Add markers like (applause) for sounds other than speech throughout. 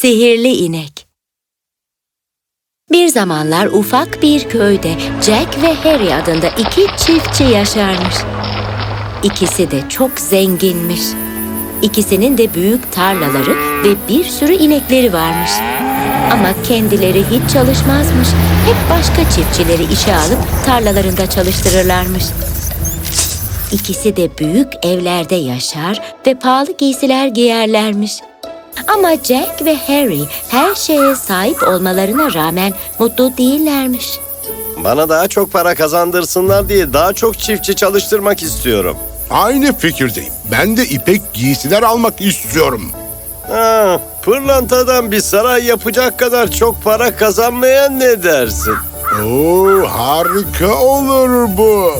Sihirli inek. Bir zamanlar ufak bir köyde Jack ve Harry adında iki çiftçi yaşarmış. İkisi de çok zenginmiş. İkisinin de büyük tarlaları ve bir sürü inekleri varmış. Ama kendileri hiç çalışmazmış. Hep başka çiftçileri işe alıp tarlalarında çalıştırırlarmış. İkisi de büyük evlerde yaşar ve pahalı giysiler giyerlermiş. Ama Jack ve Harry her şeye sahip olmalarına rağmen mutlu değillermiş. Bana daha çok para kazandırsınlar diye daha çok çiftçi çalıştırmak istiyorum. Aynı fikirdeyim. Ben de ipek giysiler almak istiyorum. Ha, pırlantadan bir saray yapacak kadar çok para kazanmaya ne dersin? Oo, harika olur bu.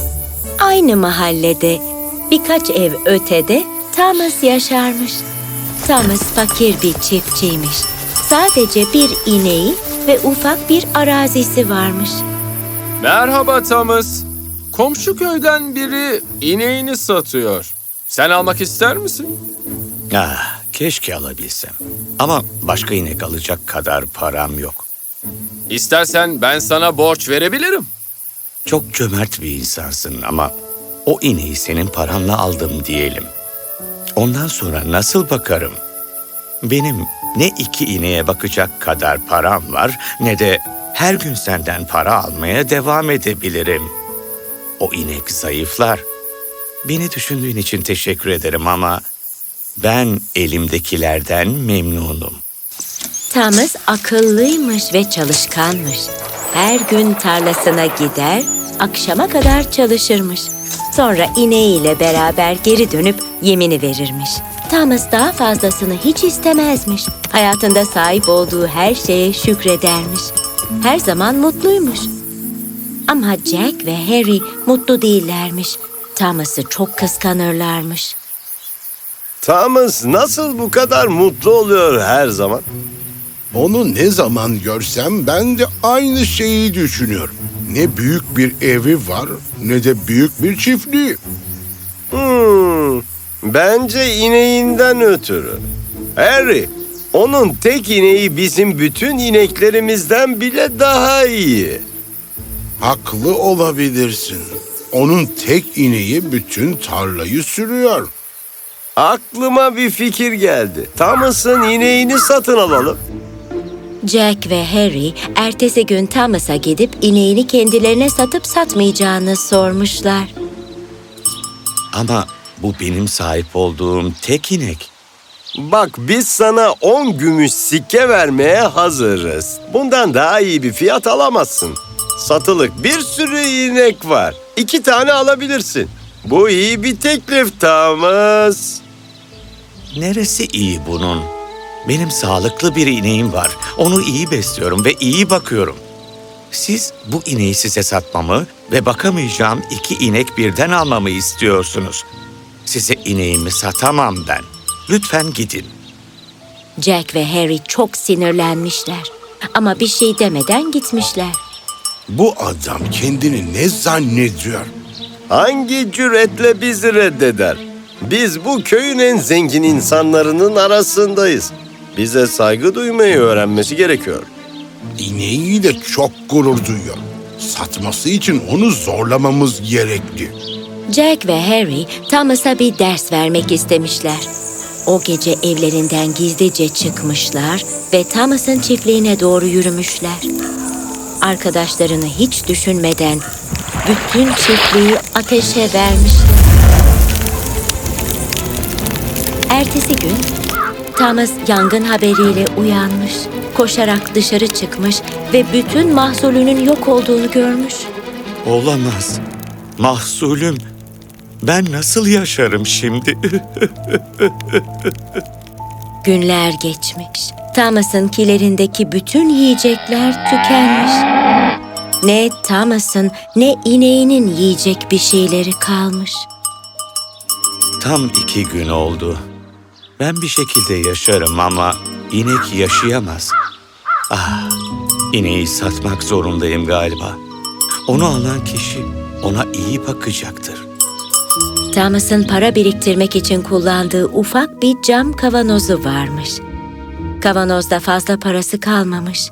Aynı mahallede birkaç ev ötede Thomas yaşarmış. Thomas fakir bir çiftçiymiş. Sadece bir ineği ve ufak bir arazisi varmış. Merhaba Thomas. Komşu köyden biri ineğini satıyor. Sen almak ister misin? Ah, keşke alabilsem. Ama başka inek alacak kadar param yok. İstersen ben sana borç verebilirim. Çok cömert bir insansın ama o ineği senin paranla aldım diyelim. Ondan sonra nasıl bakarım? Benim ne iki ineğe bakacak kadar param var ne de her gün senden para almaya devam edebilirim. O inek zayıflar. Beni düşündüğün için teşekkür ederim ama ben elimdekilerden memnunum. Thomas akıllıymış ve çalışkanmış. Her gün tarlasına gider, akşama kadar çalışırmış. Sonra ineğiyle beraber geri dönüp yemini verirmiş. Thomas daha fazlasını hiç istemezmiş. Hayatında sahip olduğu her şeye şükredermiş. Her zaman mutluymuş. Ama Jack ve Harry mutlu değillermiş. Thomas'ı çok kıskanırlarmış. Thomas nasıl bu kadar mutlu oluyor her zaman? Onu ne zaman görsem ben de aynı şeyi düşünüyorum. Ne büyük bir evi var ne de büyük bir çiftliği. Hmm, bence ineğinden ötürü. Harry, onun tek ineği bizim bütün ineklerimizden bile daha iyi. Haklı olabilirsin. Onun tek ineği bütün tarlayı sürüyor. Aklıma bir fikir geldi. Thomas'ın ineğini satın alalım. Jack ve Harry ertesi gün Thomas'a gidip ineğini kendilerine satıp satmayacağını sormuşlar. Ama bu benim sahip olduğum tek inek. Bak biz sana 10 gümüş sikke vermeye hazırız. Bundan daha iyi bir fiyat alamazsın. Satılık bir sürü inek var. İki tane alabilirsin. Bu iyi bir teklif Thomas. Neresi iyi bunun? Benim sağlıklı bir ineğim var. Onu iyi besliyorum ve iyi bakıyorum. Siz bu ineği size satmamı ve bakamayacağım iki inek birden almamı istiyorsunuz. Size ineğimi satamam ben. Lütfen gidin. Jack ve Harry çok sinirlenmişler. Ama bir şey demeden gitmişler. Bu adam kendini ne zannediyor? Hangi cüretle bizi reddeder? Biz bu köyün en zengin insanlarının arasındayız. Bize saygı duymayı öğrenmesi gerekiyor. İneğiyle çok gurur duyuyor. Satması için onu zorlamamız gerekli. Jack ve Harry Thomas'a bir ders vermek istemişler. O gece evlerinden gizlice çıkmışlar ve Thomas'ın çiftliğine doğru yürümüşler. Arkadaşlarını hiç düşünmeden bütün çiftliği ateşe vermişler. Ertesi gün Thomas yangın haberiyle uyanmış, koşarak dışarı çıkmış ve bütün mahsulünün yok olduğunu görmüş. Olamaz. Mahsulüm. Ben nasıl yaşarım şimdi? (laughs) Günler geçmiş. Thomas'ın kilerindeki bütün yiyecekler tükenmiş. Ne Thomas'ın ne ineğinin yiyecek bir şeyleri kalmış. Tam iki gün oldu. Ben bir şekilde yaşarım ama inek yaşayamaz. Ah, ineği satmak zorundayım galiba. Onu alan kişi ona iyi bakacaktır. Thomas'ın para biriktirmek için kullandığı ufak bir cam kavanozu varmış. Kavanozda fazla parası kalmamış.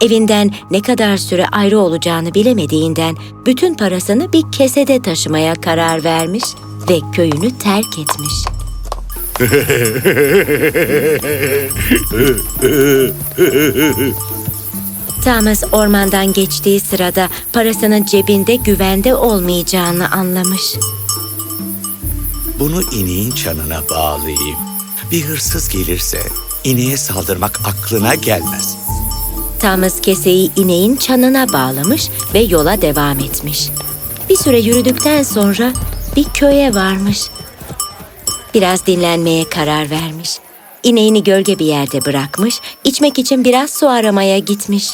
Evinden ne kadar süre ayrı olacağını bilemediğinden bütün parasını bir kesede taşımaya karar vermiş ve köyünü terk etmiş. Thomas ormandan geçtiği sırada parasının cebinde güvende olmayacağını anlamış. Bunu ineğin çanına bağlayayım. Bir hırsız gelirse ineğe saldırmak aklına gelmez. Thomas keseyi ineğin çanına bağlamış ve yola devam etmiş. Bir süre yürüdükten sonra bir köye varmış. Biraz dinlenmeye karar vermiş. İneğini gölge bir yerde bırakmış, içmek için biraz su aramaya gitmiş.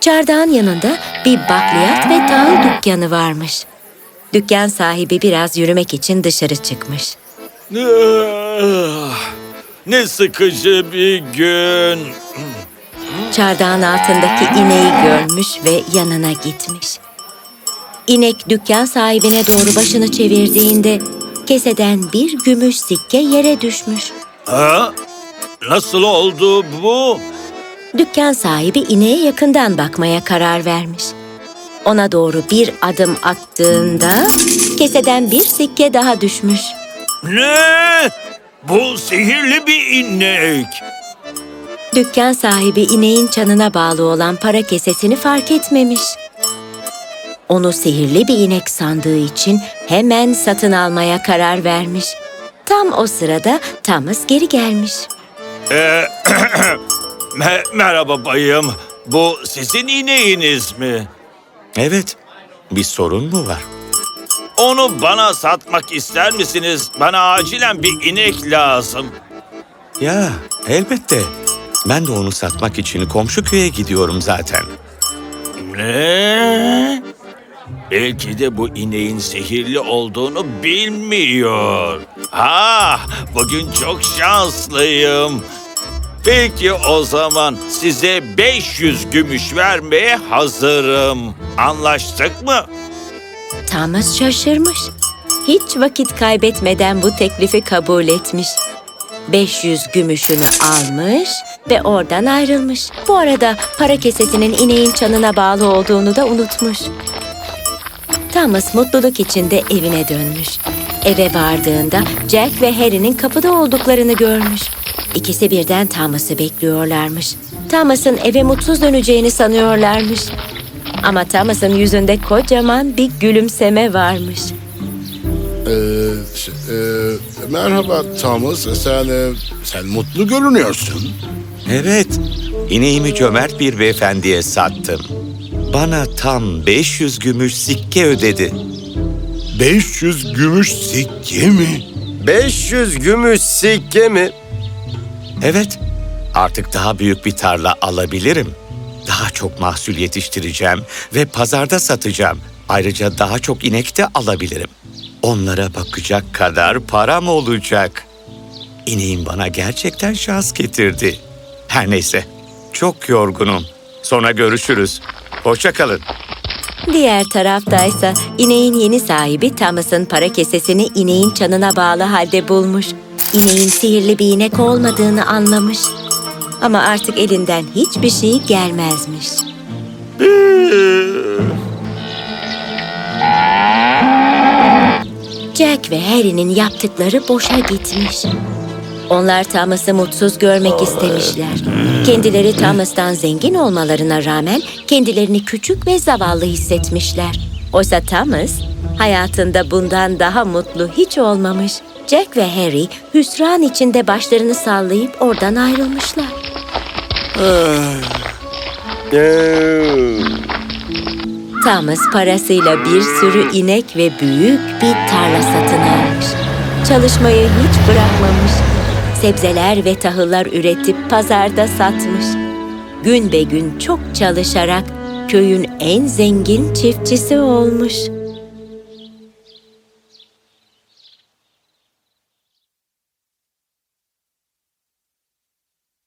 Çardağın yanında bir bakliyat ve tahıl dükkanı varmış. Dükkan sahibi biraz yürümek için dışarı çıkmış. Ah, Ne sıkıcı bir gün. Çardağın altındaki ineği görmüş ve yanına gitmiş. İnek dükkan sahibine doğru başını çevirdiğinde keseden bir gümüş sikke yere düşmüş. Ha? Nasıl oldu bu? Dükkan sahibi ineğe yakından bakmaya karar vermiş. Ona doğru bir adım attığında keseden bir sikke daha düşmüş. Ne? Bu sihirli bir inek. Dükkan sahibi ineğin çanına bağlı olan para kesesini fark etmemiş. Onu sihirli bir inek sandığı için hemen satın almaya karar vermiş. Tam o sırada Thomas geri gelmiş. Ee, (clears throat) me- merhaba bayım. Bu sizin ineğiniz mi? Evet, bir sorun mu var? Onu bana satmak ister misiniz? Bana acilen bir inek lazım. Ya, elbette. Ben de onu satmak için komşu köye gidiyorum zaten. Ne? Belki de bu ineğin sihirli olduğunu bilmiyor. Ha, bugün çok şanslıyım. Peki o zaman size 500 gümüş vermeye hazırım. Anlaştık mı? Thomas şaşırmış. Hiç vakit kaybetmeden bu teklifi kabul etmiş. 500 gümüşünü almış ve oradan ayrılmış. Bu arada para kesesinin ineğin çanına bağlı olduğunu da unutmuş. Thomas mutluluk içinde evine dönmüş. Eve vardığında Jack ve Harry'nin kapıda olduklarını görmüş. İkisi birden Thomas'ı bekliyorlarmış. Thomas'ın eve mutsuz döneceğini sanıyorlarmış. Ama Thomas'ın yüzünde kocaman bir gülümseme varmış. Ee, ş- e, merhaba Thomas, sen, e, sen mutlu görünüyorsun. Evet, ineğimi cömert bir beyefendiye sattım. Bana tam 500 gümüş sikke ödedi. 500 gümüş sikke mi? 500 gümüş sikke mi? Evet, artık daha büyük bir tarla alabilirim. Daha çok mahsul yetiştireceğim ve pazarda satacağım. Ayrıca daha çok inek de alabilirim. Onlara bakacak kadar param olacak. İneğim bana gerçekten şans getirdi. Her neyse, çok yorgunum. Sonra görüşürüz. Hoşça kalın. Diğer taraftaysa ineğin yeni sahibi Thomas'ın para kesesini ineğin çanına bağlı halde bulmuş. İneğin sihirli bir inek olmadığını anlamış. Ama artık elinden hiçbir şey gelmezmiş. Jack ve Harry'nin yaptıkları boşa gitmiş. Onlar Thomas'ı mutsuz görmek istemişler. Kendileri Thomas'tan zengin olmalarına rağmen kendilerini küçük ve zavallı hissetmişler. Oysa Thomas hayatında bundan daha mutlu hiç olmamış. Jack ve Harry hüsran içinde başlarını sallayıp oradan ayrılmışlar. Thomas parasıyla bir sürü inek ve büyük bir tarla satın almış. Çalışmayı hiç bırakmamış. Sebzeler ve tahıllar üretip pazarda satmış. Gün be gün çok çalışarak köyün en zengin çiftçisi olmuş.